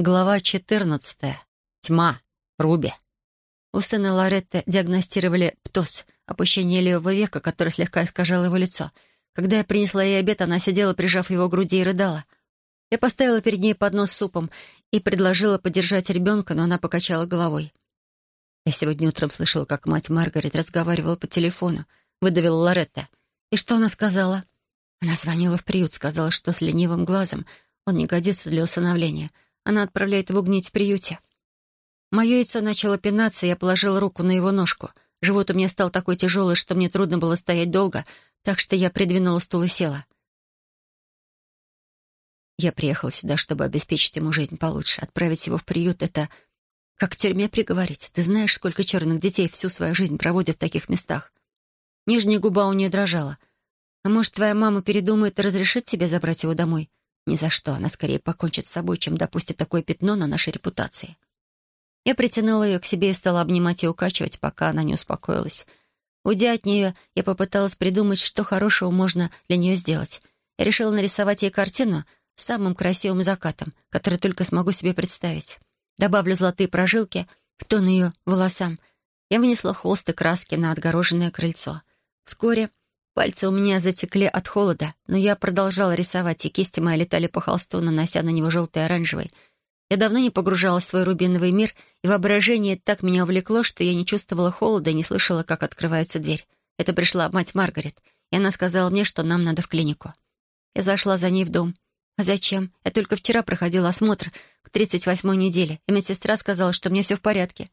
Глава 14. Тьма. Руби. У сына Лоретты диагностировали птоз, опущение левого века, которое слегка искажало его лицо. Когда я принесла ей обед, она сидела, прижав его к груди и рыдала. Я поставила перед ней поднос с супом и предложила подержать ребенка, но она покачала головой. Я сегодня утром слышала, как мать Маргарет разговаривала по телефону, выдавила Лоретта. И что она сказала? Она звонила в приют, сказала, что с ленивым глазом он не годится для усыновления — она отправляет его гнить в приюте. Мое яйцо начало пинаться, я положила руку на его ножку. Живот у меня стал такой тяжелый, что мне трудно было стоять долго, так что я придвинула стул и села. Я приехала сюда, чтобы обеспечить ему жизнь получше. Отправить его в приют — это как в тюрьме приговорить. Ты знаешь, сколько черных детей всю свою жизнь проводят в таких местах? Нижняя губа у нее дрожала. А может, твоя мама передумает и разрешит тебе забрать его домой? Ни за что. Она скорее покончит с собой, чем допустит такое пятно на нашей репутации. Я притянула ее к себе и стала обнимать и укачивать, пока она не успокоилась. Уйдя от нее, я попыталась придумать, что хорошего можно для нее сделать. Я решила нарисовать ей картину с самым красивым закатом, который только смогу себе представить. Добавлю золотые прожилки в тон ее волосам. Я вынесла холст и краски на отгороженное крыльцо. Вскоре Пальцы у меня затекли от холода, но я продолжала рисовать, и кисти мои летали по холсту, нанося на него желтый и оранжевый. Я давно не погружалась в свой рубиновый мир, и воображение так меня увлекло, что я не чувствовала холода и не слышала, как открывается дверь. Это пришла мать Маргарет, и она сказала мне, что нам надо в клинику. Я зашла за ней в дом. А зачем? Я только вчера проходила осмотр к 38-й неделе, и медсестра сказала, что мне все в порядке.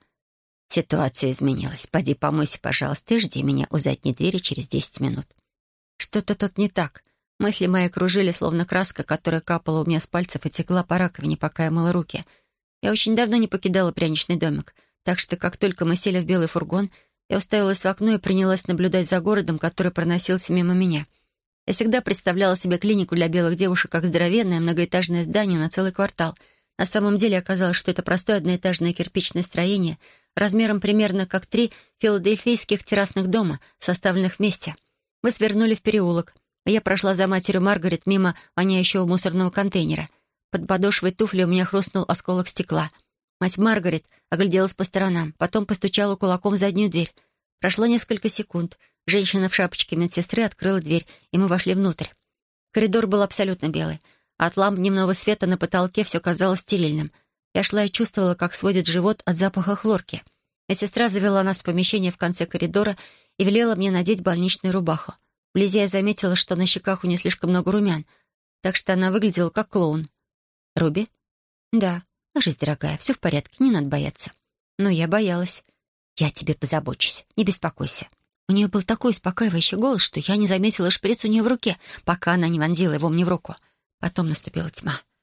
Ситуация изменилась. Поди помойся, пожалуйста, и жди меня у задней двери через десять минут. Что-то тут не так. Мысли мои кружили, словно краска, которая капала у меня с пальцев и текла по раковине, пока я мыла руки. Я очень давно не покидала пряничный домик, так что как только мы сели в белый фургон, я уставилась в окно и принялась наблюдать за городом, который проносился мимо меня. Я всегда представляла себе клинику для белых девушек как здоровенное многоэтажное здание на целый квартал. На самом деле оказалось, что это простое одноэтажное кирпичное строение — размером примерно как три филадельфийских террасных дома, составленных вместе. Мы свернули в переулок. Я прошла за матерью Маргарет мимо воняющего мусорного контейнера. Под подошвой туфли у меня хрустнул осколок стекла. Мать Маргарет огляделась по сторонам, потом постучала кулаком в заднюю дверь. Прошло несколько секунд. Женщина в шапочке медсестры открыла дверь, и мы вошли внутрь. Коридор был абсолютно белый. От ламп дневного света на потолке все казалось стерильным — я шла и чувствовала, как сводит живот от запаха хлорки. Медсестра завела нас в помещение в конце коридора и велела мне надеть больничную рубаху. Вблизи я заметила, что на щеках у нее слишком много румян, так что она выглядела как клоун. «Руби?» «Да. Ложись, дорогая, все в порядке, не надо бояться». Но я боялась. «Я тебе позабочусь, не беспокойся». У нее был такой успокаивающий голос, что я не заметила шприц у нее в руке, пока она не вонзила его мне в руку. Потом наступила тьма —